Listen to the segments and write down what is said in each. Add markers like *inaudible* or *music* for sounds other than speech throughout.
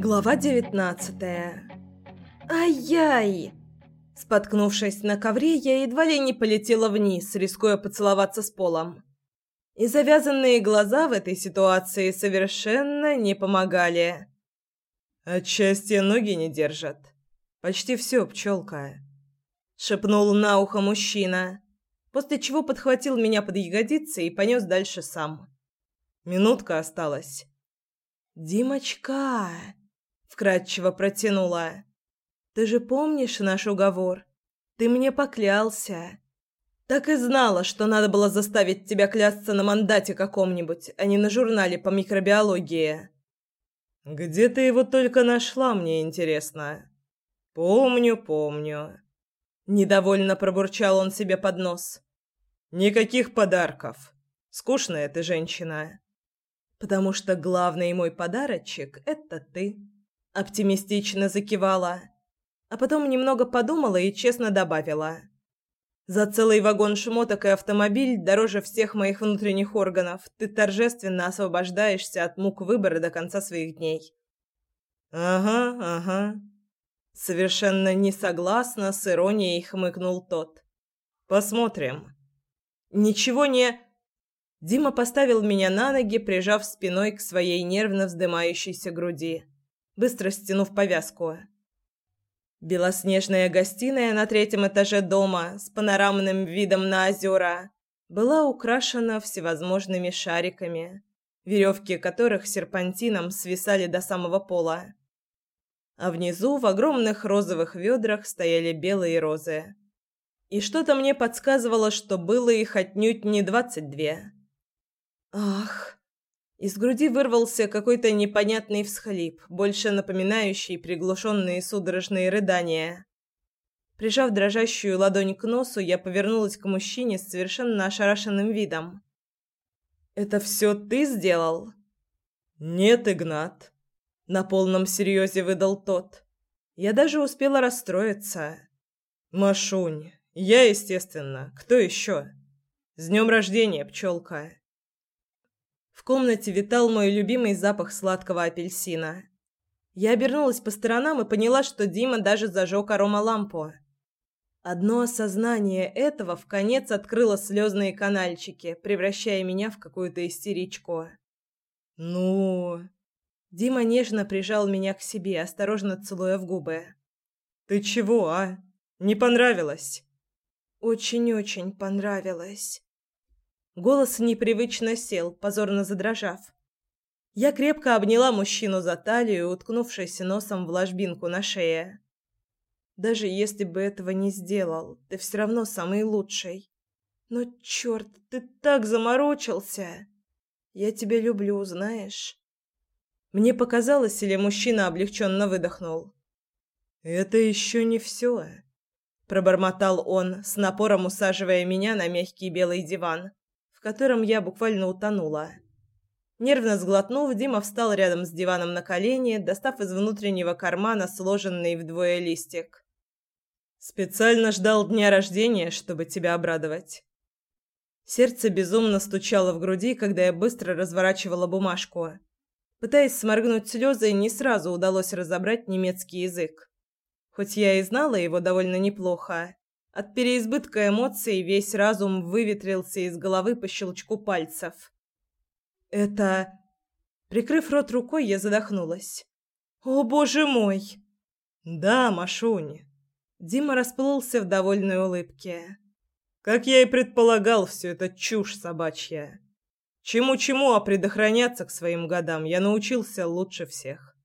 Глава девятнадцатая. Ай-яй! Споткнувшись на ковре, я едва ли не полетела вниз, рискуя поцеловаться с полом. И завязанные глаза в этой ситуации совершенно не помогали. От счастья ноги не держат. Почти все, пчелка. Шепнул на ухо мужчина, после чего подхватил меня под ягодицы и понес дальше сам. Минутка осталась. «Димочка!» — вкратчиво протянула. «Ты же помнишь наш уговор? Ты мне поклялся. Так и знала, что надо было заставить тебя клясться на мандате каком-нибудь, а не на журнале по микробиологии». «Где ты его только нашла, мне интересно?» «Помню, помню». Недовольно пробурчал он себе под нос. «Никаких подарков. Скучная ты женщина» потому что главный мой подарочек — это ты», — оптимистично закивала. А потом немного подумала и честно добавила. «За целый вагон шмоток и автомобиль дороже всех моих внутренних органов ты торжественно освобождаешься от мук выбора до конца своих дней». «Ага, ага». Совершенно не согласна с иронией хмыкнул тот. «Посмотрим». «Ничего не...» Дима поставил меня на ноги, прижав спиной к своей нервно вздымающейся груди, быстро стянув повязку. Белоснежная гостиная на третьем этаже дома с панорамным видом на озера была украшена всевозможными шариками, веревки которых серпантином свисали до самого пола. А внизу в огромных розовых ведрах стояли белые розы. И что-то мне подсказывало, что было их отнюдь не двадцать две. Ах! Из груди вырвался какой-то непонятный всхлип, больше напоминающий приглушенные судорожные рыдания. Прижав дрожащую ладонь к носу, я повернулась к мужчине с совершенно ошарашенным видом. «Это все ты сделал?» «Нет, Игнат», — на полном серьезе выдал тот. Я даже успела расстроиться. «Машунь, я, естественно. Кто еще?» «С днем рождения, пчелка!» Комнате витал мой любимый запах сладкого апельсина. Я обернулась по сторонам и поняла, что Дима даже зажег аромалампу. Одно осознание этого в конец открыло слезные канальчики, превращая меня в какую-то истеричку. «Ну...» Дима нежно прижал меня к себе, осторожно целуя в губы. «Ты чего, а? Не понравилось?» «Очень-очень понравилось». Голос непривычно сел, позорно задрожав. Я крепко обняла мужчину за талию, уткнувшись носом в ложбинку на шее. Даже если бы этого не сделал, ты все равно самый лучший. Но черт, ты так заморочился. Я тебя люблю, знаешь. Мне показалось, или мужчина облегченно выдохнул. Это еще не все, пробормотал он, с напором усаживая меня на мягкий белый диван в котором я буквально утонула. Нервно сглотнув, Дима встал рядом с диваном на колени, достав из внутреннего кармана сложенный вдвое листик. «Специально ждал дня рождения, чтобы тебя обрадовать». Сердце безумно стучало в груди, когда я быстро разворачивала бумажку. Пытаясь сморгнуть слезы, не сразу удалось разобрать немецкий язык. Хоть я и знала его довольно неплохо, от переизбытка эмоций весь разум выветрился из головы по щелчку пальцев. Это... Прикрыв рот рукой, я задохнулась. «О, боже мой!» «Да, Машунь!» Дима расплылся в довольной улыбке. «Как я и предполагал, все это чушь собачья. Чему-чему, а предохраняться к своим годам я научился лучше всех.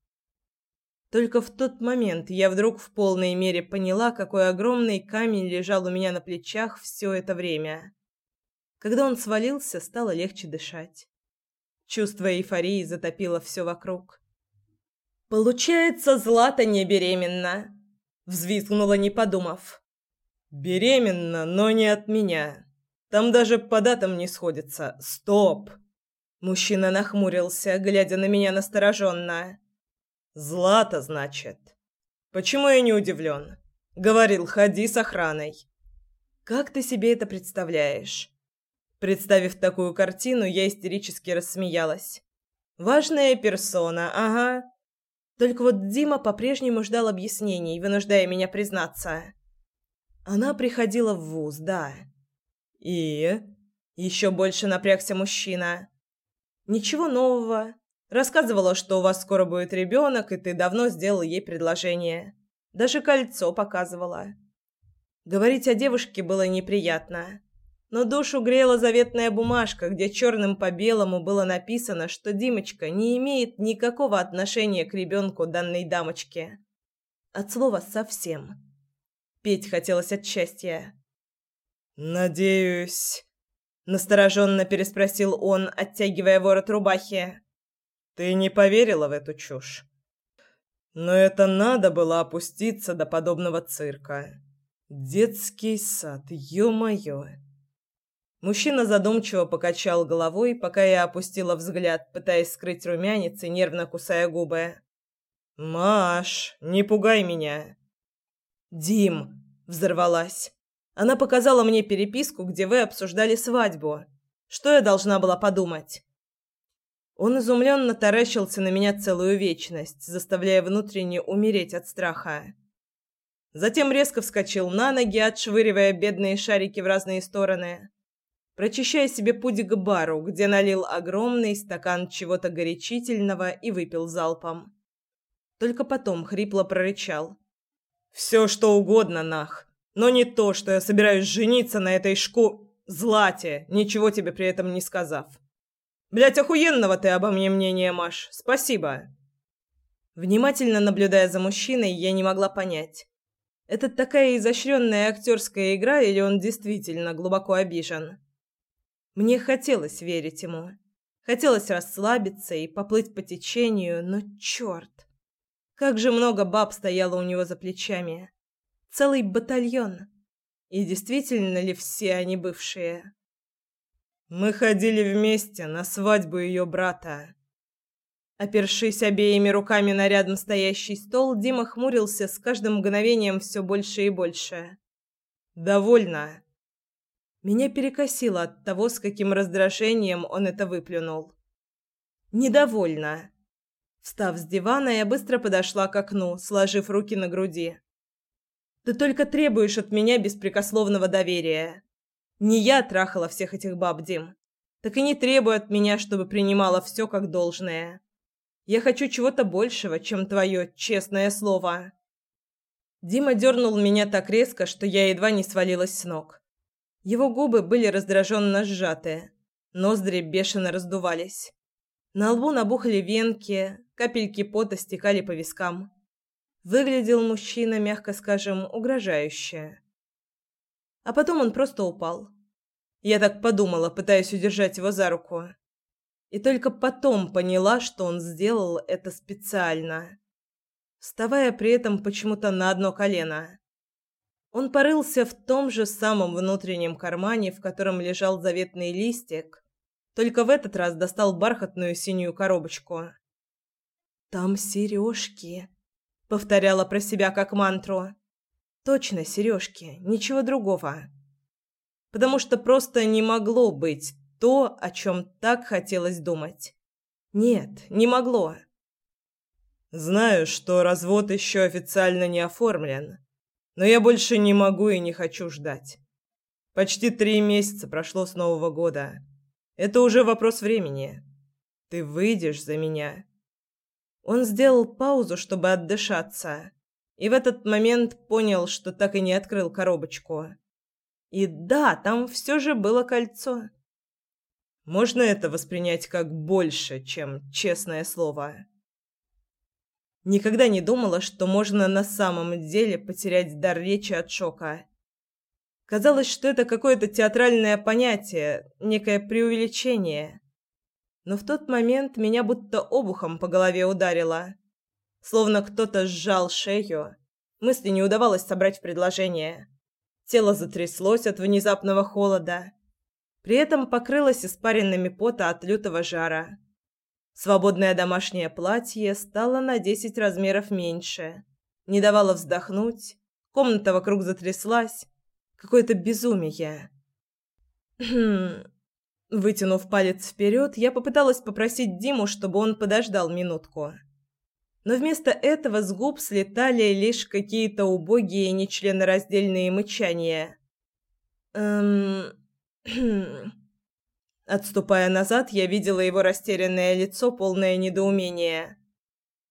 Только в тот момент я вдруг в полной мере поняла, какой огромный камень лежал у меня на плечах все это время. Когда он свалился, стало легче дышать. Чувство эйфории затопило все вокруг. «Получается, Злата не беременна!» — взвизгнула, не подумав. «Беременна, но не от меня. Там даже по датам не сходится. Стоп!» Мужчина нахмурился, глядя на меня настороженно. Злата, значит. Почему я не удивлен? Говорил, ходи с охраной. Как ты себе это представляешь? Представив такую картину, я истерически рассмеялась. Важная персона, ага. Только вот Дима по-прежнему ждал объяснений, вынуждая меня признаться. Она приходила в вуз, да. И еще больше напрягся мужчина. Ничего нового. Рассказывала, что у вас скоро будет ребенок, и ты давно сделал ей предложение. Даже кольцо показывала. Говорить о девушке было неприятно. Но душу грела заветная бумажка, где черным по белому было написано, что Димочка не имеет никакого отношения к ребенку данной дамочки. От слова «совсем». Петь хотелось от счастья. «Надеюсь...» — настороженно переспросил он, оттягивая ворот рубахи. «Ты не поверила в эту чушь? Но это надо было опуститься до подобного цирка. Детский сад, ё-моё!» Мужчина задумчиво покачал головой, пока я опустила взгляд, пытаясь скрыть румянец и нервно кусая губы. «Маш, не пугай меня!» «Дим!» — взорвалась. «Она показала мне переписку, где вы обсуждали свадьбу. Что я должна была подумать?» Он изумленно таращился на меня целую вечность, заставляя внутренне умереть от страха. Затем резко вскочил на ноги, отшвыривая бедные шарики в разные стороны, прочищая себе путь к бару, где налил огромный стакан чего-то горячительного и выпил залпом. Только потом хрипло прорычал. Все, что угодно, нах. Но не то, что я собираюсь жениться на этой шку... Злате, ничего тебе при этом не сказав. Блять, охуенного ты обо мне мнения, Маш. Спасибо. Внимательно наблюдая за мужчиной, я не могла понять. Это такая изощренная актерская игра или он действительно глубоко обижен? Мне хотелось верить ему. Хотелось расслабиться и поплыть по течению, но черт! Как же много баб стояло у него за плечами. Целый батальон. И действительно ли все они бывшие? Мы ходили вместе на свадьбу ее брата. Опершись обеими руками на рядом стоящий стол, Дима хмурился с каждым мгновением все больше и больше. «Довольно». Меня перекосило от того, с каким раздражением он это выплюнул. «Недовольно». Встав с дивана, я быстро подошла к окну, сложив руки на груди. «Ты только требуешь от меня беспрекословного доверия. Не я трахала всех этих баб, Дим. Так и не требуй от меня, чтобы принимала все как должное. Я хочу чего-то большего, чем твое честное слово». Дима дернул меня так резко, что я едва не свалилась с ног. Его губы были раздраженно сжаты, ноздри бешено раздувались. На лбу набухли венки, капельки пота стекали по вискам. Выглядел мужчина, мягко скажем, угрожающе. А потом он просто упал. Я так подумала, пытаясь удержать его за руку. И только потом поняла, что он сделал это специально, вставая при этом почему-то на одно колено. Он порылся в том же самом внутреннем кармане, в котором лежал заветный листик, только в этот раз достал бархатную синюю коробочку. «Там сережки», — повторяла про себя как мантру. «Точно сережки, ничего другого». Потому что просто не могло быть то, о чем так хотелось думать. Нет, не могло. «Знаю, что развод еще официально не оформлен, но я больше не могу и не хочу ждать. Почти три месяца прошло с Нового года». Это уже вопрос времени. Ты выйдешь за меня. Он сделал паузу, чтобы отдышаться, и в этот момент понял, что так и не открыл коробочку. И да, там все же было кольцо. Можно это воспринять как больше, чем честное слово. Никогда не думала, что можно на самом деле потерять дар речи от шока. Казалось, что это какое-то театральное понятие, некое преувеличение. Но в тот момент меня будто обухом по голове ударило. Словно кто-то сжал шею. Мысли не удавалось собрать в предложение. Тело затряслось от внезапного холода. При этом покрылось испаренными пота от лютого жара. Свободное домашнее платье стало на десять размеров меньше. Не давало вздохнуть. Комната вокруг затряслась. Какое-то безумие. Вытянув палец вперед, я попыталась попросить Диму, чтобы он подождал минутку. Но вместо этого с губ слетали лишь какие-то убогие нечленораздельные мычания. Эм... *clears throat* Отступая назад, я видела его растерянное лицо, полное недоумения.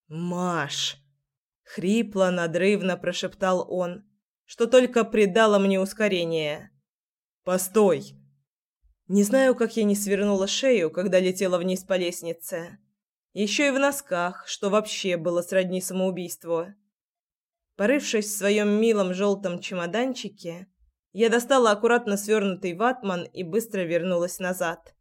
«Маш!» — хрипло, надрывно прошептал он, что только придало мне ускорение. «Постой!» Не знаю, как я не свернула шею, когда летела вниз по лестнице. Еще и в носках, что вообще было сродни самоубийству. Порывшись в своем милом желтом чемоданчике, я достала аккуратно свернутый ватман и быстро вернулась назад.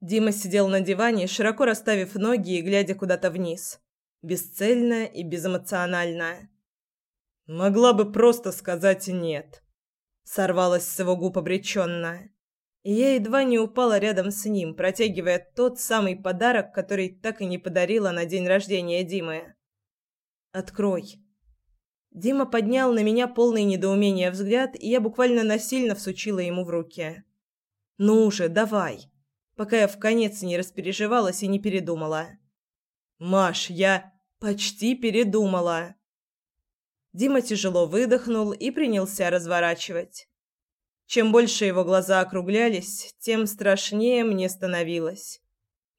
Дима сидел на диване, широко расставив ноги и глядя куда-то вниз. Бесцельно и безэмоционально. «Могла бы просто сказать «нет», — сорвалась с его губ обреченно. И я едва не упала рядом с ним, протягивая тот самый подарок, который так и не подарила на день рождения Димы. «Открой». Дима поднял на меня полный недоумения взгляд, и я буквально насильно всучила ему в руки. «Ну уже, давай!» Пока я в конец не распереживалась и не передумала. «Маш, я почти передумала!» Дима тяжело выдохнул и принялся разворачивать. Чем больше его глаза округлялись, тем страшнее мне становилось.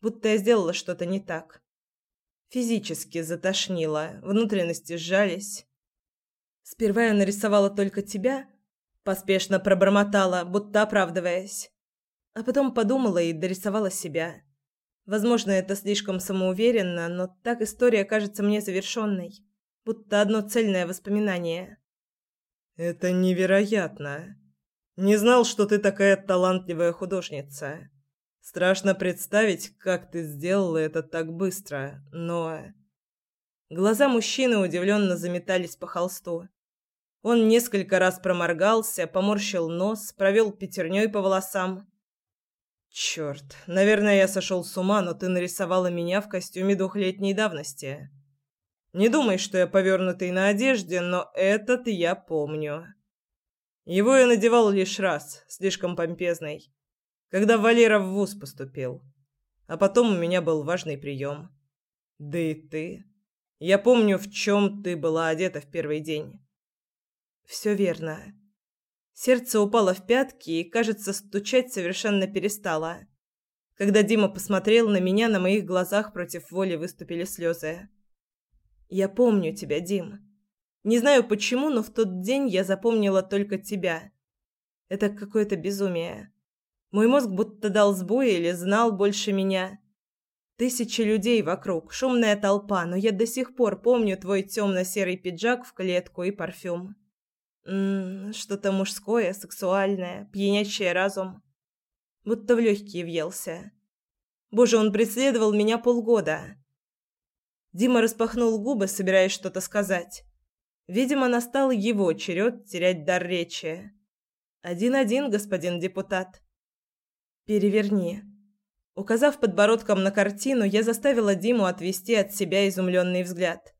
Будто я сделала что-то не так. Физически затошнило, внутренности сжались. Сперва я нарисовала только тебя, поспешно пробормотала, будто оправдываясь. А потом подумала и дорисовала себя. Возможно, это слишком самоуверенно, но так история кажется мне завершенной, будто одно цельное воспоминание. Это невероятно. Не знал, что ты такая талантливая художница. Страшно представить, как ты сделала это так быстро, но Глаза мужчины удивленно заметались по холсту. Он несколько раз проморгался, поморщил нос, провел пятерней по волосам. «Черт, наверное, я сошел с ума, но ты нарисовала меня в костюме двухлетней давности. Не думай, что я повернутый на одежде, но этот я помню. Его я надевал лишь раз, слишком помпезный, когда Валера в вуз поступил. А потом у меня был важный прием. Да и ты. Я помню, в чем ты была одета в первый день». Все верно. Сердце упало в пятки и, кажется, стучать совершенно перестало. Когда Дима посмотрел на меня, на моих глазах против воли выступили слезы. Я помню тебя, Дим. Не знаю почему, но в тот день я запомнила только тебя. Это какое-то безумие. Мой мозг будто дал сбой или знал больше меня. Тысячи людей вокруг, шумная толпа, но я до сих пор помню твой темно-серый пиджак в клетку и парфюм. М что-то мужское, сексуальное, пьянящее разум. Будто в легкие въелся. Боже, он преследовал меня полгода. Дима распахнул губы, собираясь что-то сказать. Видимо, настал его черед терять дар речи. «Один-один, господин депутат». «Переверни». Указав подбородком на картину, я заставила Диму отвести от себя изумленный взгляд.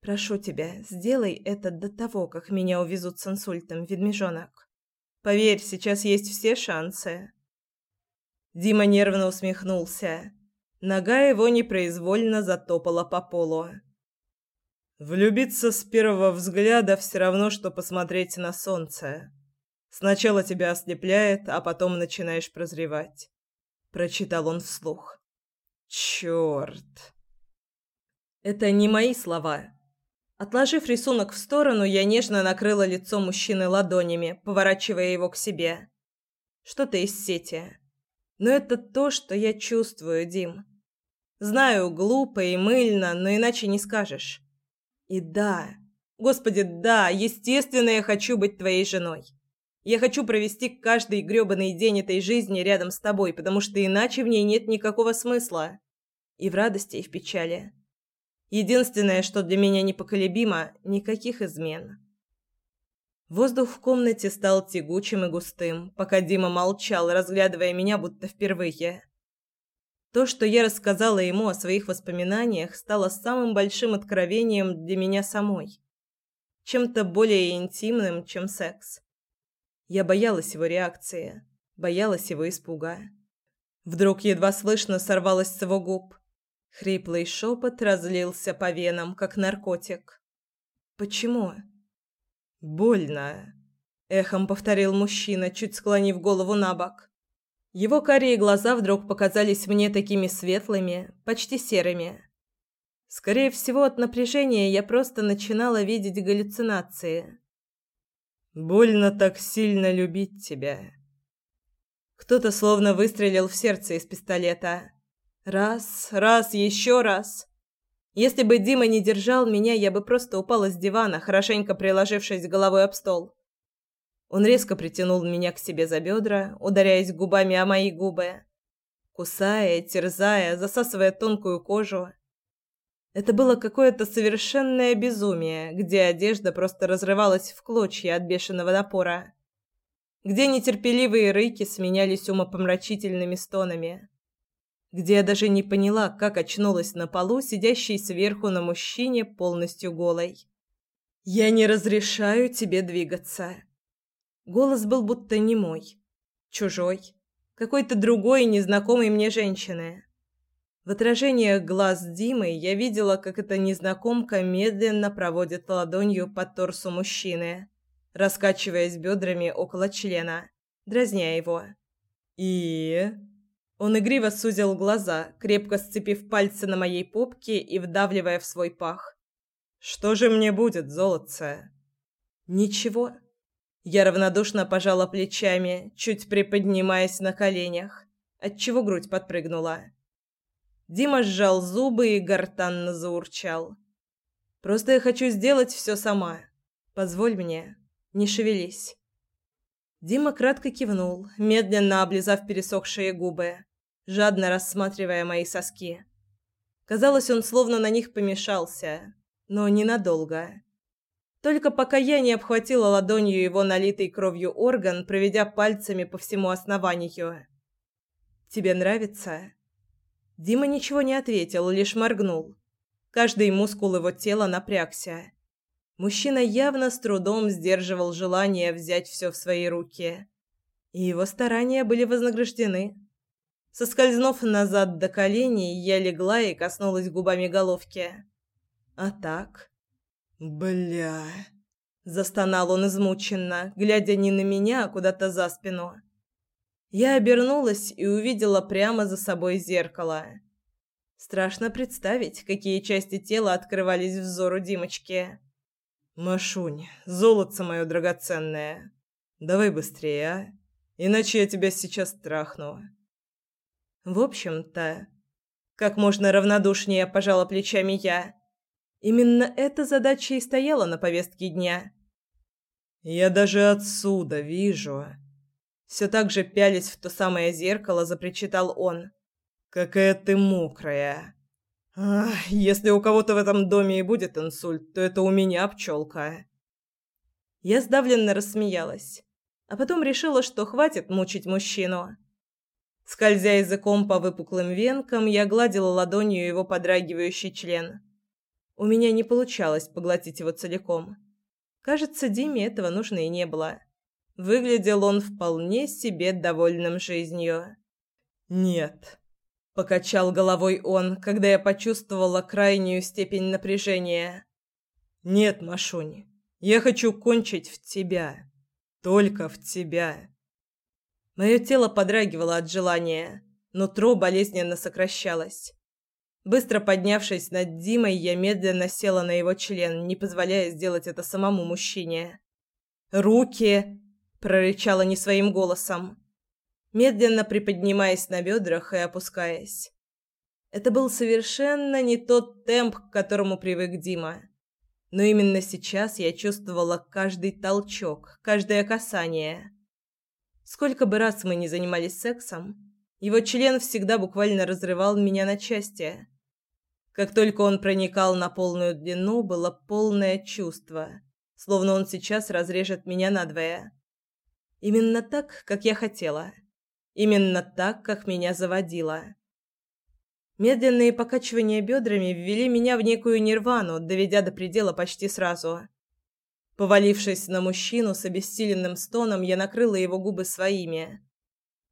Прошу тебя, сделай это до того, как меня увезут с инсультом, ведмежонок. Поверь, сейчас есть все шансы. Дима нервно усмехнулся. Нога его непроизвольно затопала по полу. Влюбиться с первого взгляда все равно, что посмотреть на солнце. Сначала тебя ослепляет, а потом начинаешь прозревать. Прочитал он вслух. Черт. Это не мои слова. Отложив рисунок в сторону, я нежно накрыла лицо мужчины ладонями, поворачивая его к себе. Что-то из сети. Но это то, что я чувствую, Дим. Знаю, глупо и мыльно, но иначе не скажешь. И да, господи, да, естественно, я хочу быть твоей женой. Я хочу провести каждый грёбаный день этой жизни рядом с тобой, потому что иначе в ней нет никакого смысла. И в радости, и в печали. Единственное, что для меня непоколебимо – никаких измен. Воздух в комнате стал тягучим и густым, пока Дима молчал, разглядывая меня будто впервые. То, что я рассказала ему о своих воспоминаниях, стало самым большим откровением для меня самой. Чем-то более интимным, чем секс. Я боялась его реакции, боялась его испуга. Вдруг едва слышно сорвалось с его губ. Хриплый шепот разлился по венам, как наркотик. «Почему?» «Больно», — эхом повторил мужчина, чуть склонив голову на бок. Его карие глаза вдруг показались мне такими светлыми, почти серыми. Скорее всего, от напряжения я просто начинала видеть галлюцинации. «Больно так сильно любить тебя». Кто-то словно выстрелил в сердце из пистолета. Раз, раз, еще раз. Если бы Дима не держал меня, я бы просто упала с дивана, хорошенько приложившись головой об стол. Он резко притянул меня к себе за бедра, ударяясь губами о мои губы, кусая, терзая, засасывая тонкую кожу. Это было какое-то совершенное безумие, где одежда просто разрывалась в клочья от бешеного напора, где нетерпеливые рыки сменялись умопомрачительными стонами где я даже не поняла, как очнулась на полу, сидящей сверху на мужчине, полностью голой. «Я не разрешаю тебе двигаться». Голос был будто не мой, чужой, какой-то другой, незнакомой мне женщины. В отражениях глаз Димы я видела, как эта незнакомка медленно проводит ладонью по торсу мужчины, раскачиваясь бедрами около члена, дразня его. «И...» Он игриво сузил глаза, крепко сцепив пальцы на моей попке и вдавливая в свой пах. «Что же мне будет, золотце?» «Ничего». Я равнодушно пожала плечами, чуть приподнимаясь на коленях, отчего грудь подпрыгнула. Дима сжал зубы и гортанно заурчал. «Просто я хочу сделать все сама. Позволь мне. Не шевелись». Дима кратко кивнул, медленно облизав пересохшие губы жадно рассматривая мои соски. Казалось, он словно на них помешался, но ненадолго. Только пока я не обхватила ладонью его налитый кровью орган, проведя пальцами по всему основанию. «Тебе нравится?» Дима ничего не ответил, лишь моргнул. Каждый мускул его тела напрягся. Мужчина явно с трудом сдерживал желание взять все в свои руки. И его старания были вознаграждены. Соскользнув назад до коленей, я легла и коснулась губами головки. А так... «Бля...» Застонал он измученно, глядя не на меня, а куда-то за спину. Я обернулась и увидела прямо за собой зеркало. Страшно представить, какие части тела открывались взору Димочки. «Машунь, золотце мое драгоценное, давай быстрее, а? Иначе я тебя сейчас трахну». В общем-то, как можно равнодушнее пожала плечами я. Именно эта задача и стояла на повестке дня. Я даже отсюда вижу. Все так же пялись в то самое зеркало, запричитал он. Какая ты мокрая. Ах, если у кого-то в этом доме и будет инсульт, то это у меня пчелка. Я сдавленно рассмеялась, а потом решила, что хватит мучить мужчину. Скользя языком по выпуклым венкам, я гладила ладонью его подрагивающий член. У меня не получалось поглотить его целиком. Кажется, Диме этого нужно и не было. Выглядел он вполне себе довольным жизнью. «Нет», — покачал головой он, когда я почувствовала крайнюю степень напряжения. «Нет, Машунь, я хочу кончить в тебя. Только в тебя». Мое тело подрагивало от желания, нутро болезненно сокращалось. Быстро поднявшись над Димой, я медленно села на его член, не позволяя сделать это самому мужчине. «Руки!» – прорычала не своим голосом, медленно приподнимаясь на бедрах и опускаясь. Это был совершенно не тот темп, к которому привык Дима. Но именно сейчас я чувствовала каждый толчок, каждое касание – Сколько бы раз мы ни занимались сексом, его член всегда буквально разрывал меня на части. Как только он проникал на полную длину, было полное чувство, словно он сейчас разрежет меня надвое. Именно так, как я хотела. Именно так, как меня заводило. Медленные покачивания бедрами ввели меня в некую нирвану, доведя до предела почти сразу. Повалившись на мужчину с обессиленным стоном, я накрыла его губы своими.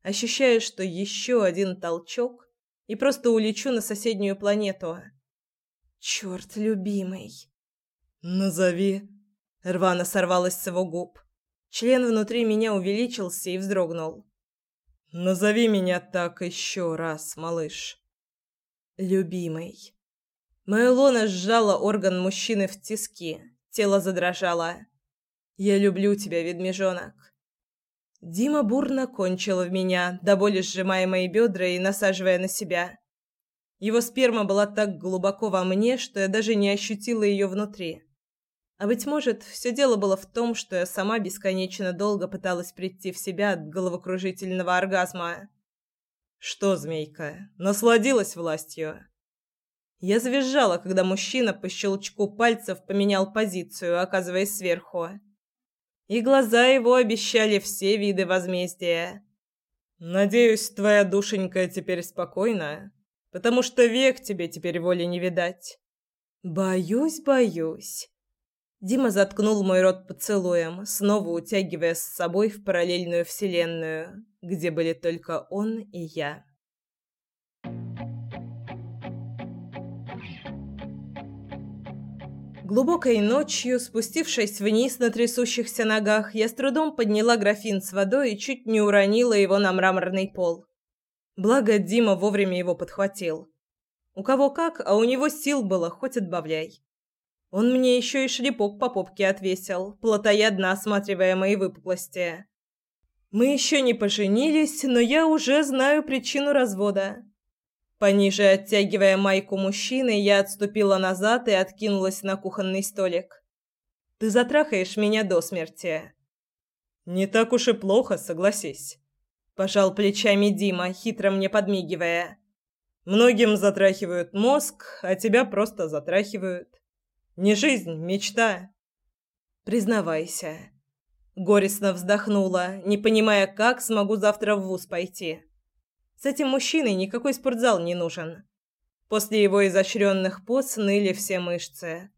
Ощущая, что еще один толчок и просто улечу на соседнюю планету. Черт, любимый. Назови. Рвано сорвалась с его губ. Член внутри меня увеличился и вздрогнул. Назови меня так еще раз, малыш. Любимый. Мое лоно сжало орган мужчины в тиски. Тело задрожало. Я люблю тебя, ведмежонок. Дима бурно кончил в меня, до боли сжимая мои бедра и насаживая на себя. Его сперма была так глубоко во мне, что я даже не ощутила ее внутри. А быть может, все дело было в том, что я сама бесконечно долго пыталась прийти в себя от головокружительного оргазма. Что, змейка, насладилась властью? Я завизжала, когда мужчина по щелчку пальцев поменял позицию, оказываясь сверху. И глаза его обещали все виды возмездия. Надеюсь, твоя душенька теперь спокойна, потому что век тебе теперь воли не видать. Боюсь, боюсь. Дима заткнул мой рот поцелуем, снова утягивая с собой в параллельную вселенную, где были только он и я. Глубокой ночью, спустившись вниз на трясущихся ногах, я с трудом подняла графин с водой и чуть не уронила его на мраморный пол. Благо Дима вовремя его подхватил. У кого как, а у него сил было, хоть отбавляй. Он мне еще и шлепок по попке отвесил, плотоядно осматривая мои выпуклости. Мы еще не поженились, но я уже знаю причину развода. Пониже оттягивая майку мужчины, я отступила назад и откинулась на кухонный столик. Ты затрахаешь меня до смерти. Не так уж и плохо, согласись. Пожал плечами Дима, хитро мне подмигивая. Многим затрахивают мозг, а тебя просто затрахивают. Не жизнь, мечта. Признавайся. Горестно вздохнула, не понимая, как смогу завтра в вуз пойти. С этим мужчиной никакой спортзал не нужен. После его изощренных поз ныли все мышцы.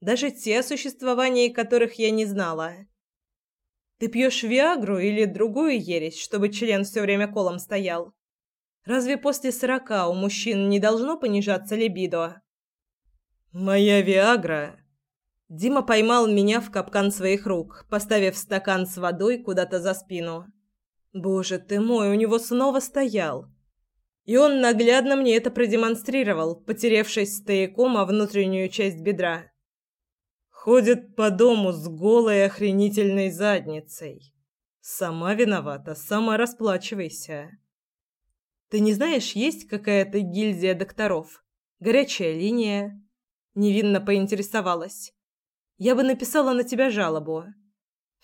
Даже те, о существовании которых я не знала. Ты пьешь Виагру или другую ересь, чтобы член все время колом стоял? Разве после сорока у мужчин не должно понижаться либидо? «Моя Виагра!» Дима поймал меня в капкан своих рук, поставив стакан с водой куда-то за спину. «Боже ты мой, у него снова стоял!» И он наглядно мне это продемонстрировал, потеревшись стояком о внутреннюю часть бедра. Ходит по дому с голой охренительной задницей. Сама виновата, сама расплачивайся. Ты не знаешь, есть какая-то гильдия докторов? Горячая линия? Невинно поинтересовалась. Я бы написала на тебя жалобу.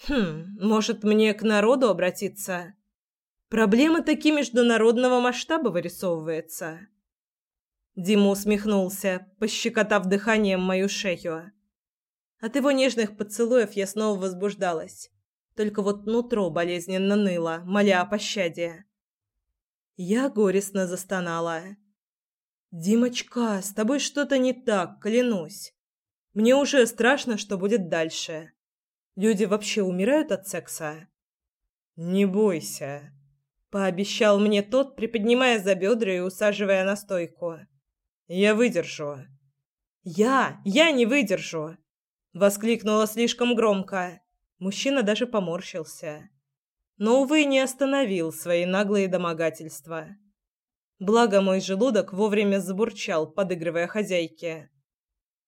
Хм, может, мне к народу обратиться? Проблема таки международного масштаба вырисовывается. Дима усмехнулся, пощекотав дыханием мою шею. От его нежных поцелуев я снова возбуждалась. Только вот нутро болезненно ныло, моля о пощаде. Я горестно застонала. «Димочка, с тобой что-то не так, клянусь. Мне уже страшно, что будет дальше. Люди вообще умирают от секса?» «Не бойся», — пообещал мне тот, приподнимая за бедра и усаживая на стойку. «Я выдержу». «Я? Я не выдержу!» — воскликнула слишком громко. Мужчина даже поморщился. Но, увы, не остановил свои наглые домогательства. Благо мой желудок вовремя забурчал, подыгрывая хозяйке.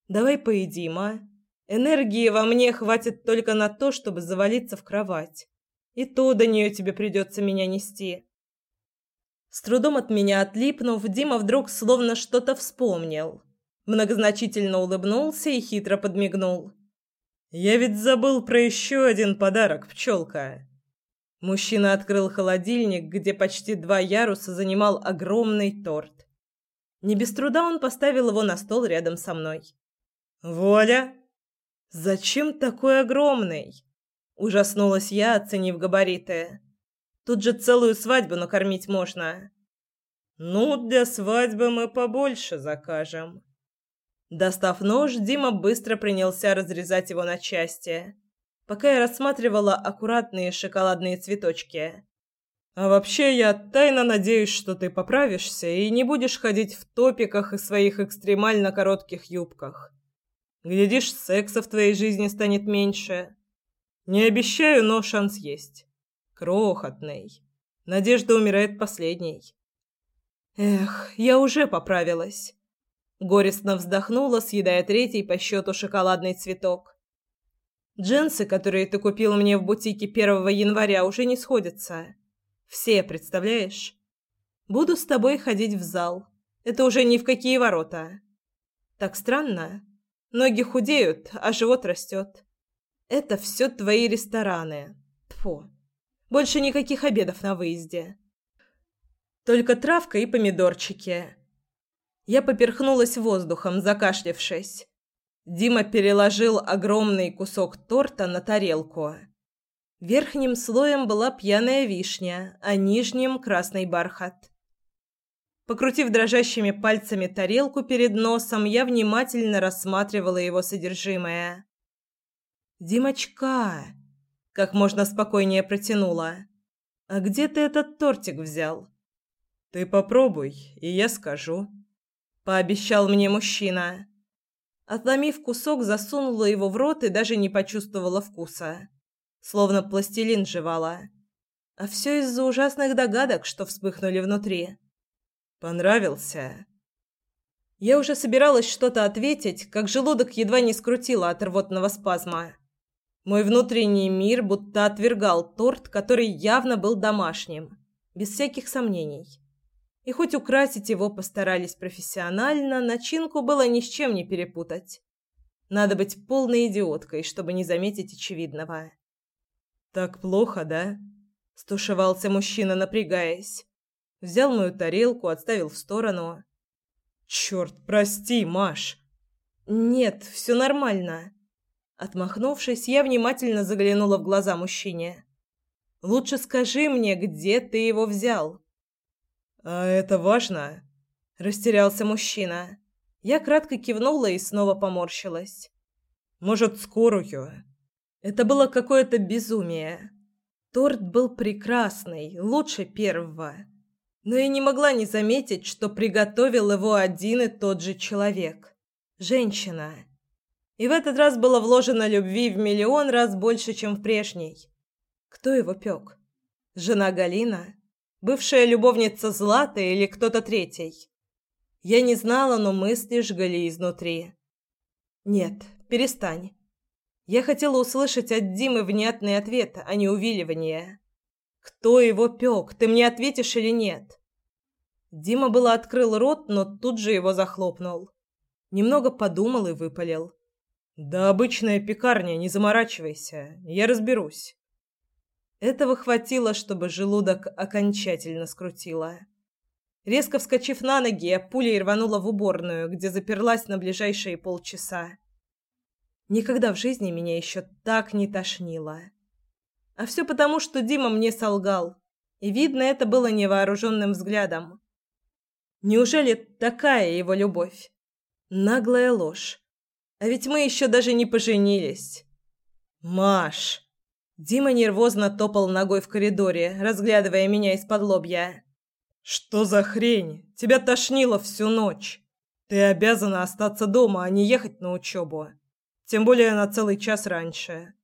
«Давай поедим, а? Энергии во мне хватит только на то, чтобы завалиться в кровать. И то до нее тебе придется меня нести». С трудом от меня отлипнув, Дима вдруг словно что-то вспомнил. Многозначительно улыбнулся и хитро подмигнул. «Я ведь забыл про еще один подарок, пчелка. Мужчина открыл холодильник, где почти два яруса занимал огромный торт. Не без труда он поставил его на стол рядом со мной. «Воля!» «Зачем такой огромный?» Ужаснулась я, оценив габариты. «Тут же целую свадьбу накормить можно». «Ну, для свадьбы мы побольше закажем». Достав нож, Дима быстро принялся разрезать его на части пока я рассматривала аккуратные шоколадные цветочки. А вообще, я тайно надеюсь, что ты поправишься и не будешь ходить в топиках и своих экстремально коротких юбках. Глядишь, секса в твоей жизни станет меньше. Не обещаю, но шанс есть. Крохотный. Надежда умирает последней. Эх, я уже поправилась. Горестно вздохнула, съедая третий по счету шоколадный цветок. Джинсы, которые ты купил мне в бутике 1 января, уже не сходятся. Все, представляешь? Буду с тобой ходить в зал. Это уже ни в какие ворота. Так странно. Ноги худеют, а живот растет. Это все твои рестораны. Тфу. Больше никаких обедов на выезде. Только травка и помидорчики. Я поперхнулась воздухом, закашлявшись. Дима переложил огромный кусок торта на тарелку. Верхним слоем была пьяная вишня, а нижним – красный бархат. Покрутив дрожащими пальцами тарелку перед носом, я внимательно рассматривала его содержимое. «Димочка!» – как можно спокойнее протянула. «А где ты этот тортик взял?» «Ты попробуй, и я скажу», – пообещал мне мужчина. Отломив кусок, засунула его в рот и даже не почувствовала вкуса словно пластилин жевала. А все из-за ужасных догадок, что вспыхнули внутри. Понравился. Я уже собиралась что-то ответить, как желудок едва не скрутило от рвотного спазма. Мой внутренний мир будто отвергал торт, который явно был домашним, без всяких сомнений. И хоть украсить его постарались профессионально, начинку было ни с чем не перепутать. Надо быть полной идиоткой, чтобы не заметить очевидного. «Так плохо, да?» – стушевался мужчина, напрягаясь. Взял мою тарелку, отставил в сторону. «Черт, прости, Маш!» «Нет, все нормально». Отмахнувшись, я внимательно заглянула в глаза мужчине. «Лучше скажи мне, где ты его взял?» «А это важно?» – растерялся мужчина. Я кратко кивнула и снова поморщилась. «Может, скорую?» Это было какое-то безумие. Торт был прекрасный, лучше первого. Но я не могла не заметить, что приготовил его один и тот же человек. Женщина. И в этот раз было вложено любви в миллион раз больше, чем в прежний. Кто его пек? Жена Галина? Бывшая любовница Злата или кто-то третий? Я не знала, но мысли жгли изнутри. Нет, перестань. Я хотела услышать от Димы внятный ответ, а не увиливание. «Кто его пек? Ты мне ответишь или нет?» Дима было открыл рот, но тут же его захлопнул. Немного подумал и выпалил. «Да обычная пекарня, не заморачивайся, я разберусь». Этого хватило, чтобы желудок окончательно скрутило. Резко вскочив на ноги, я пулей рванула в уборную, где заперлась на ближайшие полчаса. Никогда в жизни меня еще так не тошнило. А все потому, что Дима мне солгал. И видно, это было невооруженным взглядом. Неужели такая его любовь? Наглая ложь. А ведь мы еще даже не поженились. Маш. Дима нервозно топал ногой в коридоре, разглядывая меня из-под лобья. Что за хрень? Тебя тошнило всю ночь. Ты обязана остаться дома, а не ехать на учебу. Тем более на целый час раньше.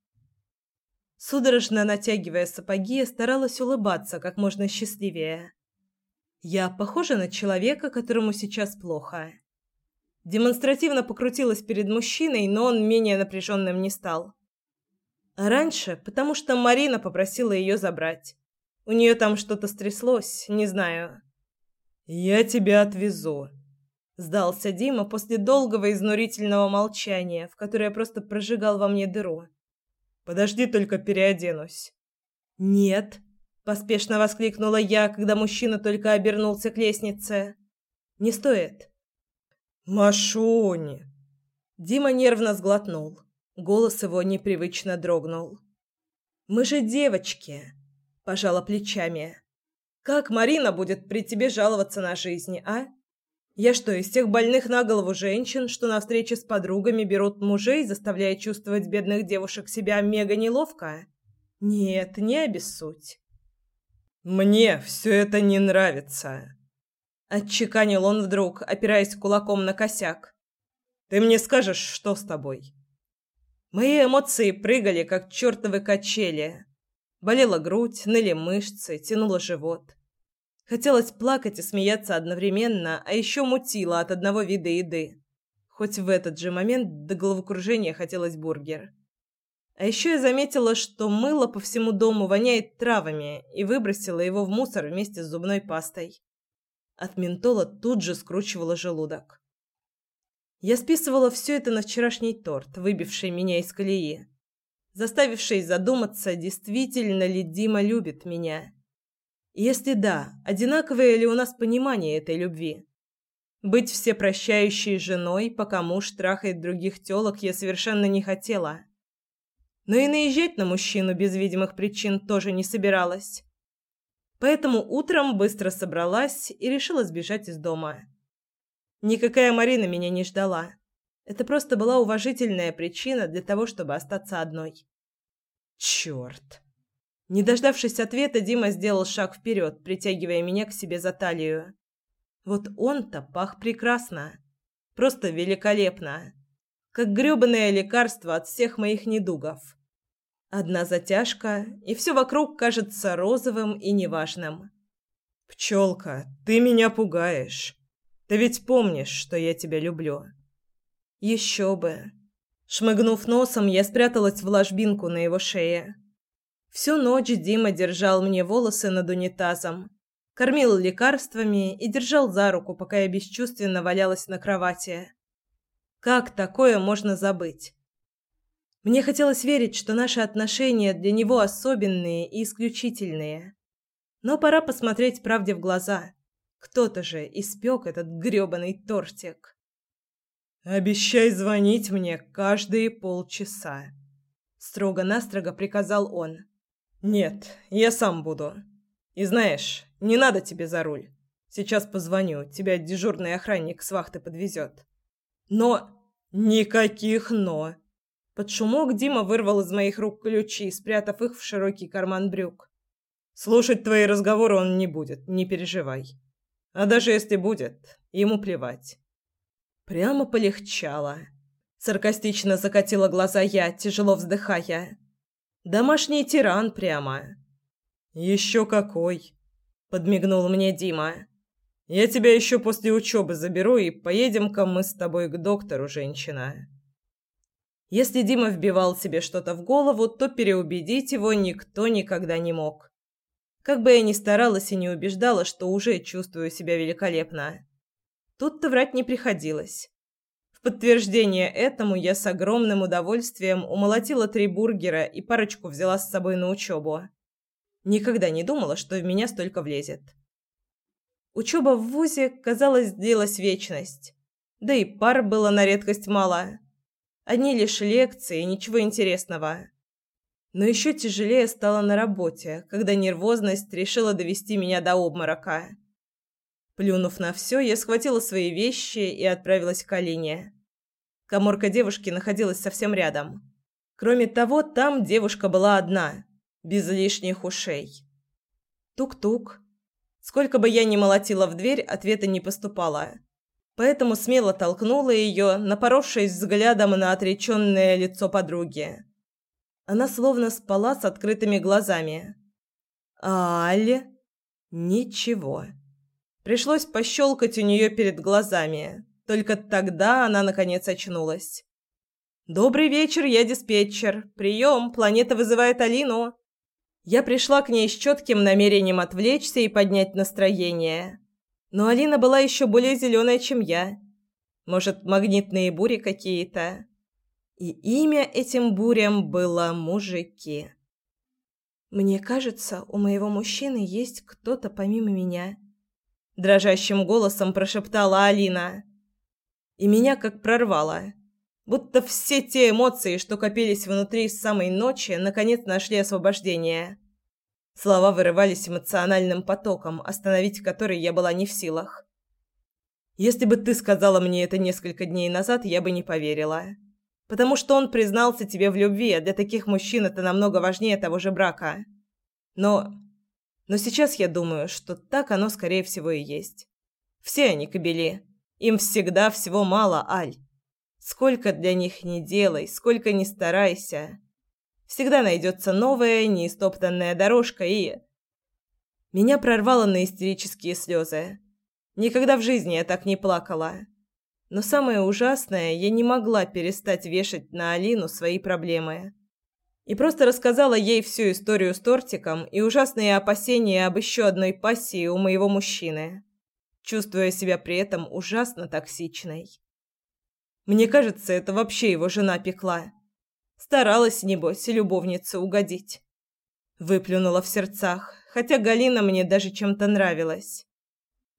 Судорожно натягивая сапоги, старалась улыбаться как можно счастливее. Я похожа на человека, которому сейчас плохо. Демонстративно покрутилась перед мужчиной, но он менее напряженным не стал. Раньше, потому что Марина попросила ее забрать. У нее там что-то стряслось, не знаю. «Я тебя отвезу», Сдался Дима после долгого изнурительного молчания, в которое просто прожигал во мне дыру. «Подожди, только переоденусь». «Нет», – поспешно воскликнула я, когда мужчина только обернулся к лестнице. «Не стоит». «Машунь!» Дима нервно сглотнул. Голос его непривычно дрогнул. «Мы же девочки!» – пожала плечами. «Как Марина будет при тебе жаловаться на жизнь, а?» Я что, из тех больных на голову женщин, что на встрече с подругами берут мужей, заставляя чувствовать бедных девушек себя мега неловко? Нет, не обессудь. Мне все это не нравится. Отчеканил он вдруг, опираясь кулаком на косяк. Ты мне скажешь, что с тобой? Мои эмоции прыгали, как чертовы качели. Болела грудь, ныли мышцы, тянуло живот. Хотелось плакать и смеяться одновременно, а еще мутило от одного вида еды. Хоть в этот же момент до головокружения хотелось бургер. А еще я заметила, что мыло по всему дому воняет травами, и выбросила его в мусор вместе с зубной пастой. От ментола тут же скручивало желудок. Я списывала все это на вчерашний торт, выбивший меня из колеи, заставивший задуматься, действительно ли Дима любит меня. если да, одинаковое ли у нас понимание этой любви? Быть всепрощающей женой, пока муж трахает других тёлок, я совершенно не хотела. Но и наезжать на мужчину без видимых причин тоже не собиралась. Поэтому утром быстро собралась и решила сбежать из дома. Никакая Марина меня не ждала. Это просто была уважительная причина для того, чтобы остаться одной. Чёрт! Не дождавшись ответа, Дима сделал шаг вперед, притягивая меня к себе за талию. Вот он-то пах прекрасно. Просто великолепно. Как грёбаное лекарство от всех моих недугов. Одна затяжка, и все вокруг кажется розовым и неважным. «Пчелка, ты меня пугаешь. Ты ведь помнишь, что я тебя люблю?» «Еще бы». Шмыгнув носом, я спряталась в ложбинку на его шее. Всю ночь Дима держал мне волосы над унитазом, кормил лекарствами и держал за руку, пока я бесчувственно валялась на кровати. Как такое можно забыть? Мне хотелось верить, что наши отношения для него особенные и исключительные. Но пора посмотреть правде в глаза. Кто-то же испек этот грёбаный тортик. «Обещай звонить мне каждые полчаса», — строго-настрого приказал он. «Нет, я сам буду. И знаешь, не надо тебе за руль. Сейчас позвоню, тебя дежурный охранник с вахты подвезет. Но... Никаких «но». Под шумок Дима вырвал из моих рук ключи, спрятав их в широкий карман брюк. Слушать твои разговоры он не будет, не переживай. А даже если будет, ему плевать. Прямо полегчало. Саркастично закатила глаза я, тяжело вздыхая. Домашний тиран прямо. Еще какой, подмигнул мне Дима. Я тебя еще после учебы заберу и поедем-ка мы с тобой к доктору, женщина. Если Дима вбивал себе что-то в голову, то переубедить его никто никогда не мог. Как бы я ни старалась и не убеждала, что уже чувствую себя великолепно. Тут-то врать не приходилось. В подтверждение этому я с огромным удовольствием умолотила три бургера и парочку взяла с собой на учебу. Никогда не думала, что в меня столько влезет. Учеба в вузе, казалось, длилась вечность. Да и пар было на редкость мало. Одни лишь лекции, ничего интересного. Но еще тяжелее стало на работе, когда нервозность решила довести меня до обморока. Плюнув на все, я схватила свои вещи и отправилась к Алине. Каморка девушки находилась совсем рядом. Кроме того, там девушка была одна – без лишних ушей. Тук-тук. Сколько бы я ни молотила в дверь, ответа не поступало. Поэтому смело толкнула ее, напоровшись взглядом на отреченное лицо подруги. Она словно спала с открытыми глазами. «Аль?» «Ничего». Пришлось пощелкать у нее перед глазами. Только тогда она, наконец, очнулась. «Добрый вечер, я диспетчер. Прием, планета вызывает Алину». Я пришла к ней с четким намерением отвлечься и поднять настроение. Но Алина была еще более зеленая, чем я. Может, магнитные бури какие-то. И имя этим бурям было «Мужики». «Мне кажется, у моего мужчины есть кто-то помимо меня», — дрожащим голосом прошептала Алина. И меня как прорвало. Будто все те эмоции, что копились внутри с самой ночи, наконец нашли освобождение. Слова вырывались эмоциональным потоком, остановить который я была не в силах. Если бы ты сказала мне это несколько дней назад, я бы не поверила. Потому что он признался тебе в любви, а для таких мужчин это намного важнее того же брака. Но Но сейчас я думаю, что так оно, скорее всего, и есть. Все они кобели. Им всегда всего мало, Аль. Сколько для них не делай, сколько не старайся. Всегда найдется новая, неистоптанная дорожка и... Меня прорвало на истерические слезы. Никогда в жизни я так не плакала. Но самое ужасное, я не могла перестать вешать на Алину свои проблемы. И просто рассказала ей всю историю с тортиком и ужасные опасения об еще одной пассии у моего мужчины, чувствуя себя при этом ужасно токсичной. Мне кажется, это вообще его жена пекла. Старалась, небось, любовнице угодить. Выплюнула в сердцах, хотя Галина мне даже чем-то нравилась.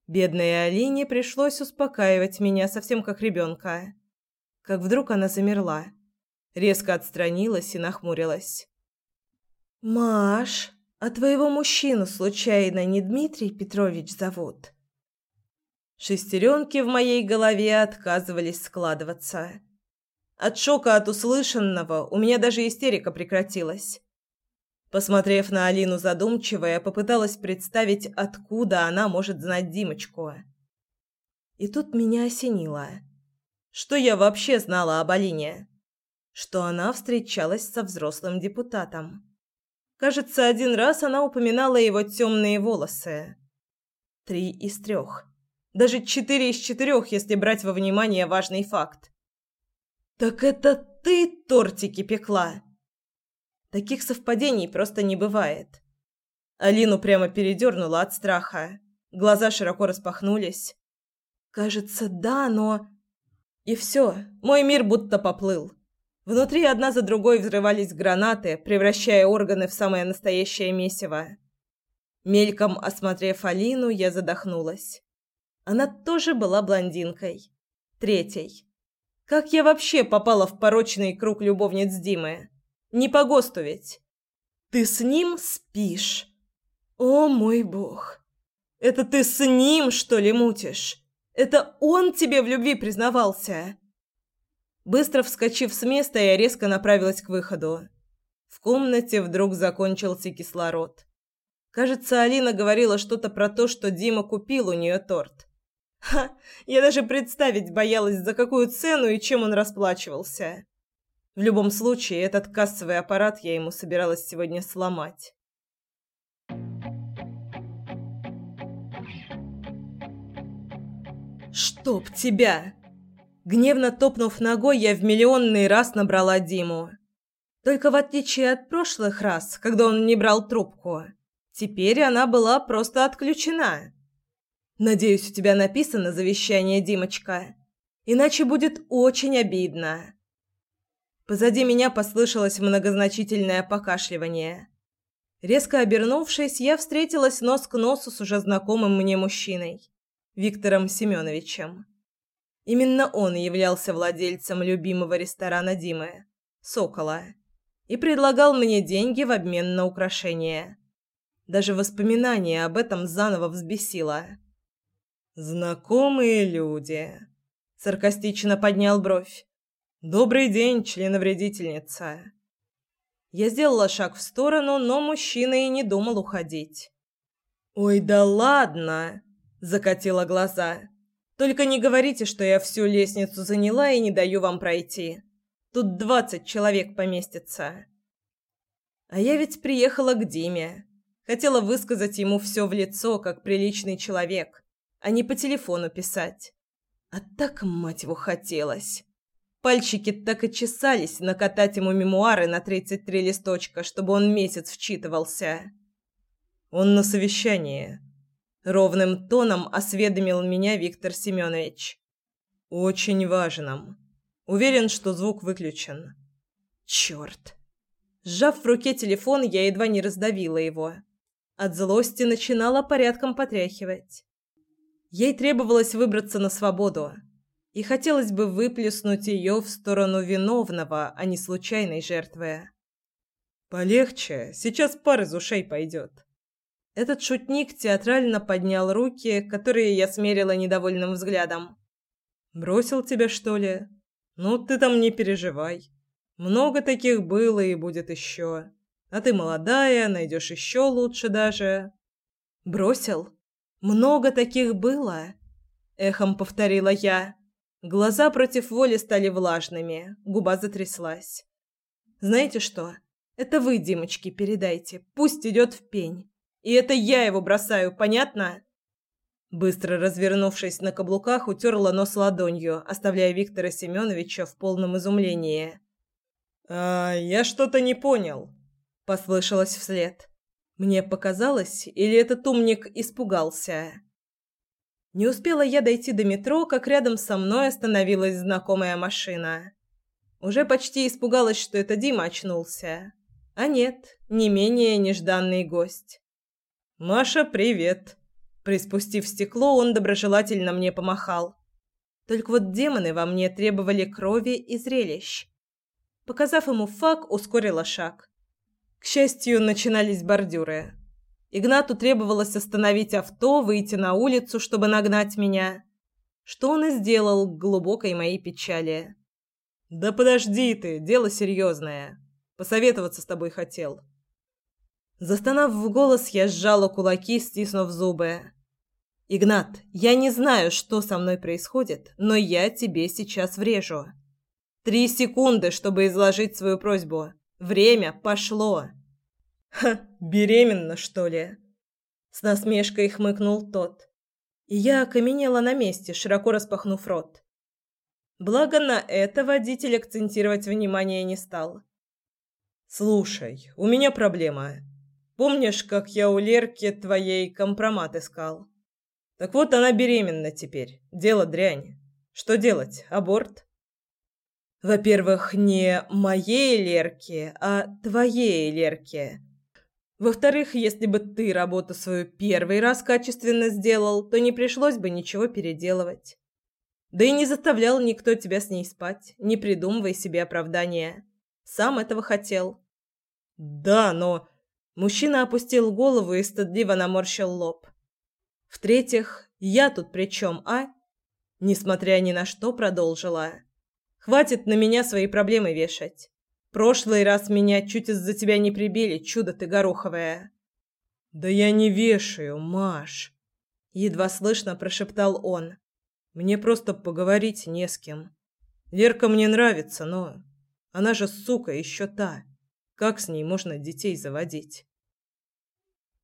Бедной Алине пришлось успокаивать меня совсем как ребенка. Как вдруг она замерла, резко отстранилась и нахмурилась. «Маш, а твоего мужчину случайно не Дмитрий Петрович зовут?» Шестеренки в моей голове отказывались складываться. От шока от услышанного у меня даже истерика прекратилась. Посмотрев на Алину задумчиво, я попыталась представить, откуда она может знать Димочку. И тут меня осенило. Что я вообще знала об Алине? Что она встречалась со взрослым депутатом. Кажется, один раз она упоминала его темные волосы. Три из трех. Даже четыре из четырех, если брать во внимание важный факт. «Так это ты тортики пекла?» Таких совпадений просто не бывает. Алину прямо передернула от страха. Глаза широко распахнулись. «Кажется, да, но...» И все, мой мир будто поплыл. Внутри одна за другой взрывались гранаты, превращая органы в самое настоящее месиво. Мельком осмотрев Алину, я задохнулась. Она тоже была блондинкой. Третьей. Как я вообще попала в порочный круг любовниц Димы? Не по ГОСТу ведь. Ты с ним спишь. О мой бог. Это ты с ним, что ли, мутишь? Это он тебе в любви признавался? Быстро вскочив с места, я резко направилась к выходу. В комнате вдруг закончился кислород. Кажется, Алина говорила что-то про то, что Дима купил у нее торт. Ха, я даже представить боялась, за какую цену и чем он расплачивался. В любом случае, этот кассовый аппарат я ему собиралась сегодня сломать. «Чтоб тебя!» Гневно топнув ногой, я в миллионный раз набрала Диму. Только в отличие от прошлых раз, когда он не брал трубку, теперь она была просто отключена. «Надеюсь, у тебя написано завещание, Димочка. Иначе будет очень обидно». Позади меня послышалось многозначительное покашливание. Резко обернувшись, я встретилась нос к носу с уже знакомым мне мужчиной, Виктором Семеновичем. Именно он являлся владельцем любимого ресторана Димы, «Сокола», и предлагал мне деньги в обмен на украшения. Даже воспоминание об этом заново взбесило. «Знакомые люди», — саркастично поднял бровь. «Добрый день, членовредительница!» Я сделала шаг в сторону, но мужчина и не думал уходить. «Ой, да ладно!» – закатила глаза. «Только не говорите, что я всю лестницу заняла и не даю вам пройти. Тут двадцать человек поместится». А я ведь приехала к Диме. Хотела высказать ему все в лицо, как приличный человек, а не по телефону писать. А так, мать его, хотелось. Пальчики так и чесались накатать ему мемуары на 33 листочка, чтобы он месяц вчитывался. Он на совещании. Ровным тоном осведомил меня Виктор Семенович. Очень важным. Уверен, что звук выключен. Черт. Сжав в руке телефон, я едва не раздавила его. От злости начинала порядком потряхивать. Ей требовалось выбраться на свободу и хотелось бы выплеснуть ее в сторону виновного, а не случайной жертвы. «Полегче, сейчас пар из ушей пойдет». Этот шутник театрально поднял руки, которые я смерила недовольным взглядом. «Бросил тебя, что ли? Ну, ты там не переживай. Много таких было и будет еще. А ты молодая, найдешь еще лучше даже. Бросил? Много таких было, эхом повторила я. Глаза против воли стали влажными, губа затряслась. Знаете что? Это вы, Димочке, передайте. Пусть идет в пень. И это я его бросаю, понятно? Быстро развернувшись на каблуках, утерла нос ладонью, оставляя Виктора Семеновича в полном изумлении. «А, я что-то не понял», — послышалось вслед. Мне показалось, или этот умник испугался? Не успела я дойти до метро, как рядом со мной остановилась знакомая машина. Уже почти испугалась, что это Дима очнулся. А нет, не менее нежданный гость. «Маша, привет!» Приспустив стекло, он доброжелательно мне помахал. Только вот демоны во мне требовали крови и зрелищ. Показав ему фак, ускорила шаг. К счастью, начинались бордюры. Игнату требовалось остановить авто, выйти на улицу, чтобы нагнать меня. Что он и сделал к глубокой моей печали. «Да подожди ты, дело серьезное. Посоветоваться с тобой хотел». Застонав в голос, я сжала кулаки, стиснув зубы. «Игнат, я не знаю, что со мной происходит, но я тебе сейчас врежу. Три секунды, чтобы изложить свою просьбу. Время пошло. Ха, беременна, что ли? С насмешкой хмыкнул тот. И я окаменела на месте, широко распахнув рот. Благо на это водитель акцентировать внимание не стал. Слушай, у меня проблема. Помнишь, как я у Лерки твоей компромат искал? Так вот она беременна теперь. Дело дрянь. Что делать? Аборт? Во-первых, не моей Лерки, а твоей Лерки. Во-вторых, если бы ты работу свою первый раз качественно сделал, то не пришлось бы ничего переделывать. Да и не заставлял никто тебя с ней спать, не придумывай себе оправдания. Сам этого хотел. Да, но... Мужчина опустил голову и стыдливо наморщил лоб. В-третьих, я тут при чем, а? Несмотря ни на что, продолжила. Хватит на меня свои проблемы вешать. Прошлый раз меня чуть из-за тебя не прибили, чудо ты гороховое. Да я не вешаю, Маш, едва слышно прошептал он. Мне просто поговорить не с кем. Лерка мне нравится, но она же сука еще та. Как с ней можно детей заводить?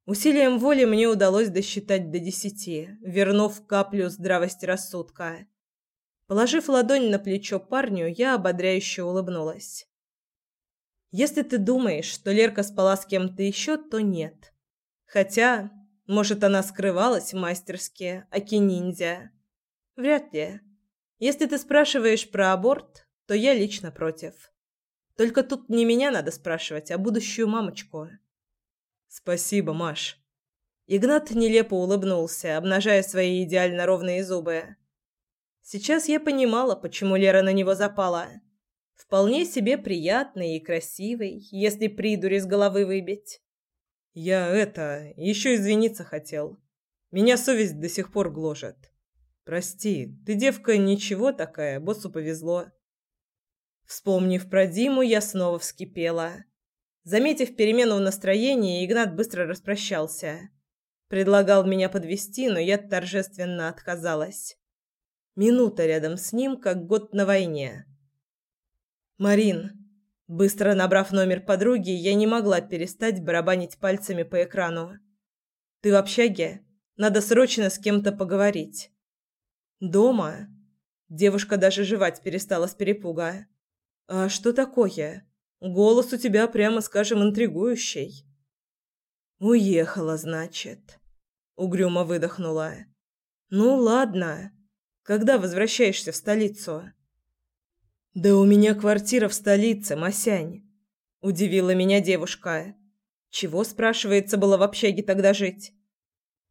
Усилием воли мне удалось досчитать до десяти, вернув каплю здравости рассудка. Положив ладонь на плечо парню, я ободряюще улыбнулась. Если ты думаешь, что Лерка спала с кем-то еще, то нет. Хотя, может, она скрывалась мастерски, аки-ниндзя. Вряд ли. Если ты спрашиваешь про аборт, то я лично против. Только тут не меня надо спрашивать, а будущую мамочку. Спасибо, Маш. Игнат нелепо улыбнулся, обнажая свои идеально ровные зубы. Сейчас я понимала, почему Лера на него запала. Вполне себе приятный и красивый, если придурь из головы выбить. Я это, еще извиниться хотел. Меня совесть до сих пор гложет. Прости, ты девка ничего такая, боссу повезло. Вспомнив про Диму, я снова вскипела. Заметив перемену в настроении, Игнат быстро распрощался. Предлагал меня подвести, но я торжественно отказалась. Минута рядом с ним, как год на войне. «Марин». Быстро набрав номер подруги, я не могла перестать барабанить пальцами по экрану. «Ты в общаге? Надо срочно с кем-то поговорить». «Дома?» Девушка даже жевать перестала с перепуга. «А что такое? Голос у тебя, прямо скажем, интригующий». «Уехала, значит», — угрюмо выдохнула. «Ну, ладно. Когда возвращаешься в столицу?» «Да у меня квартира в столице, Масянь», – удивила меня девушка. «Чего, спрашивается, было в общаге тогда жить?»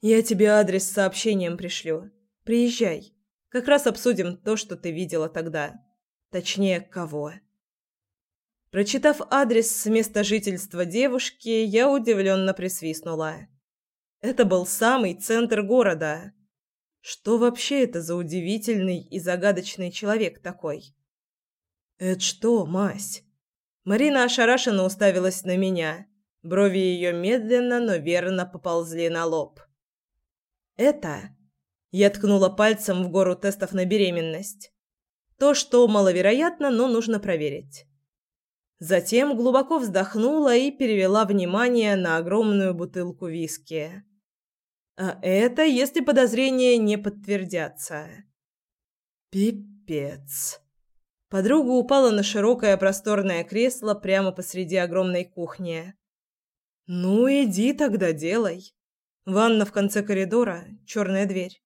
«Я тебе адрес с сообщением пришлю. Приезжай. Как раз обсудим то, что ты видела тогда. Точнее, кого». Прочитав адрес с места жительства девушки, я удивленно присвистнула. Это был самый центр города. Что вообще это за удивительный и загадочный человек такой? «Это что, мась?» Марина ошарашенно уставилась на меня. Брови ее медленно, но верно поползли на лоб. Это я ткнула пальцем в гору тестов на беременность. То, что маловероятно, но нужно проверить. Затем глубоко вздохнула и перевела внимание на огромную бутылку виски. А это, если подозрения не подтвердятся. Пипец. Подруга упала на широкое просторное кресло прямо посреди огромной кухни. «Ну, иди тогда делай. Ванна в конце коридора, черная дверь».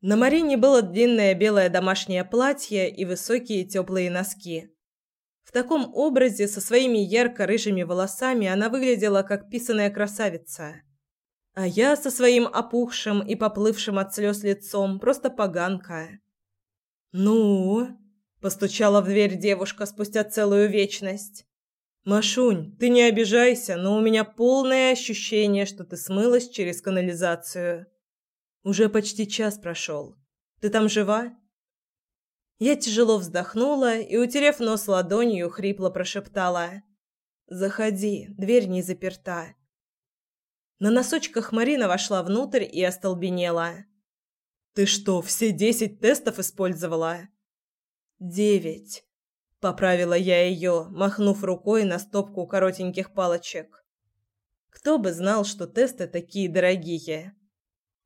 На Марине было длинное белое домашнее платье и высокие теплые носки. В таком образе со своими ярко-рыжими волосами она выглядела как писаная красавица. А я со своим опухшим и поплывшим от слез лицом просто поганка. «Ну?» – постучала в дверь девушка спустя целую вечность. «Машунь, ты не обижайся, но у меня полное ощущение, что ты смылась через канализацию. Уже почти час прошел. Ты там жива?» Я тяжело вздохнула и, утерев нос ладонью, хрипло прошептала. «Заходи, дверь не заперта». На носочках Марина вошла внутрь и остолбенела. «Ты что, все десять тестов использовала?» «Девять», — поправила я ее, махнув рукой на стопку коротеньких палочек. «Кто бы знал, что тесты такие дорогие.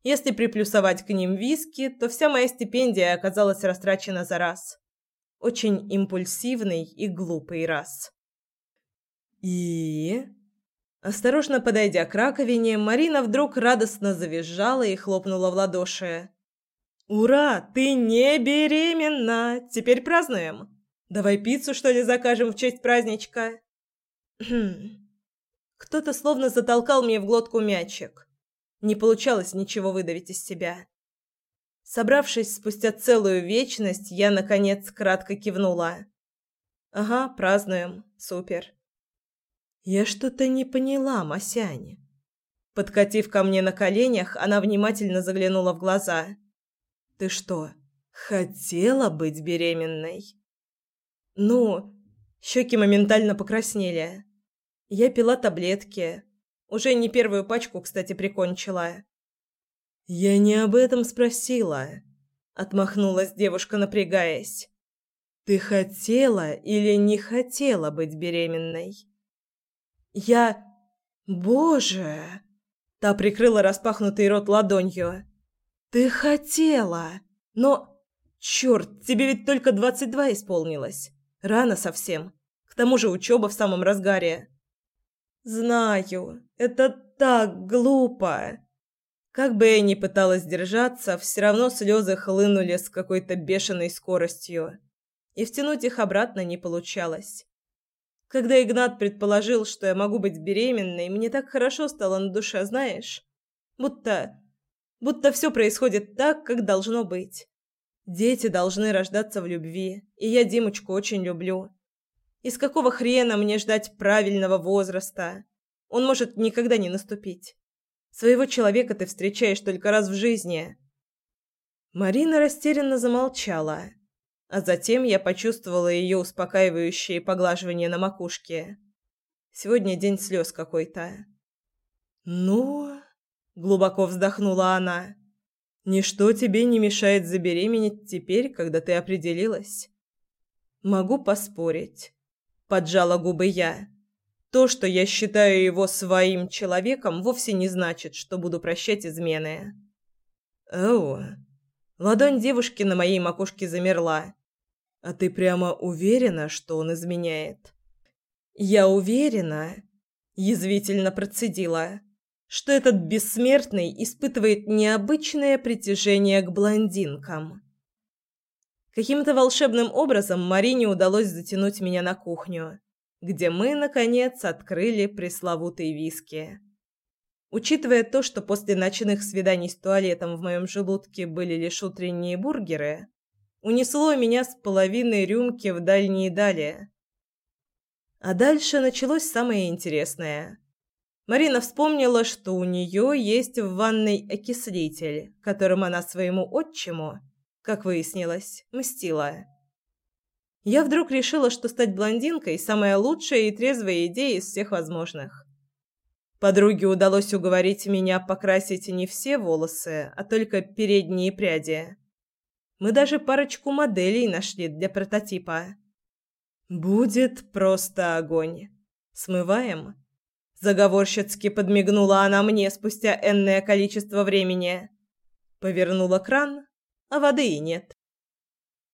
Если приплюсовать к ним виски, то вся моя стипендия оказалась растрачена за раз. Очень импульсивный и глупый раз». «И...» Осторожно подойдя к раковине, Марина вдруг радостно завизжала и хлопнула в ладоши. «Ура! Ты не беременна! Теперь празднуем! Давай пиццу, что ли, закажем в честь праздничка?» хм. Кто-то словно затолкал мне в глотку мячик. Не получалось ничего выдавить из себя. Собравшись спустя целую вечность, я, наконец, кратко кивнула. «Ага, празднуем. Супер». «Я что-то не поняла, Масянь». Подкатив ко мне на коленях, она внимательно заглянула в глаза. «Ты что, хотела быть беременной?» «Ну...» Щеки моментально покраснели. Я пила таблетки. Уже не первую пачку, кстати, прикончила. «Я не об этом спросила», — отмахнулась девушка, напрягаясь. «Ты хотела или не хотела быть беременной?» «Я... Боже!» Та прикрыла распахнутый рот ладонью. «Ты хотела! Но... Черт, тебе ведь только двадцать два исполнилось. Рано совсем. К тому же учеба в самом разгаре». «Знаю, это так глупо!» Как бы я ни пыталась держаться, все равно слезы хлынули с какой-то бешеной скоростью, и втянуть их обратно не получалось. Когда Игнат предположил, что я могу быть беременной, мне так хорошо стало на душе, знаешь? Будто... будто все происходит так, как должно быть. Дети должны рождаться в любви, и я Димочку очень люблю. Из какого хрена мне ждать правильного возраста? Он может никогда не наступить. Своего человека ты встречаешь только раз в жизни. Марина растерянно замолчала. А затем я почувствовала ее успокаивающее поглаживание на макушке. Сегодня день слез какой-то. «Ну...» — глубоко вздохнула она. «Ничто тебе не мешает забеременеть теперь, когда ты определилась?» «Могу поспорить», — поджала губы я. «То, что я считаю его своим человеком, вовсе не значит, что буду прощать измены». «Оу...» Ладонь девушки на моей макушке замерла. «А ты прямо уверена, что он изменяет?» «Я уверена», — язвительно процедила, «что этот бессмертный испытывает необычное притяжение к блондинкам». Каким-то волшебным образом Марине удалось затянуть меня на кухню, где мы, наконец, открыли пресловутые виски. Учитывая то, что после ночных свиданий с туалетом в моем желудке были лишь утренние бургеры, унесло меня с половиной рюмки в дальние дали. А дальше началось самое интересное. Марина вспомнила, что у нее есть в ванной окислитель, которым она своему отчиму, как выяснилось, мстила. Я вдруг решила, что стать блондинкой – самая лучшая и трезвая идея из всех возможных. Подруге удалось уговорить меня покрасить не все волосы, а только передние пряди. Мы даже парочку моделей нашли для прототипа. Будет просто огонь. Смываем? Заговорщицки подмигнула она мне спустя энное количество времени. Повернула кран, а воды и нет.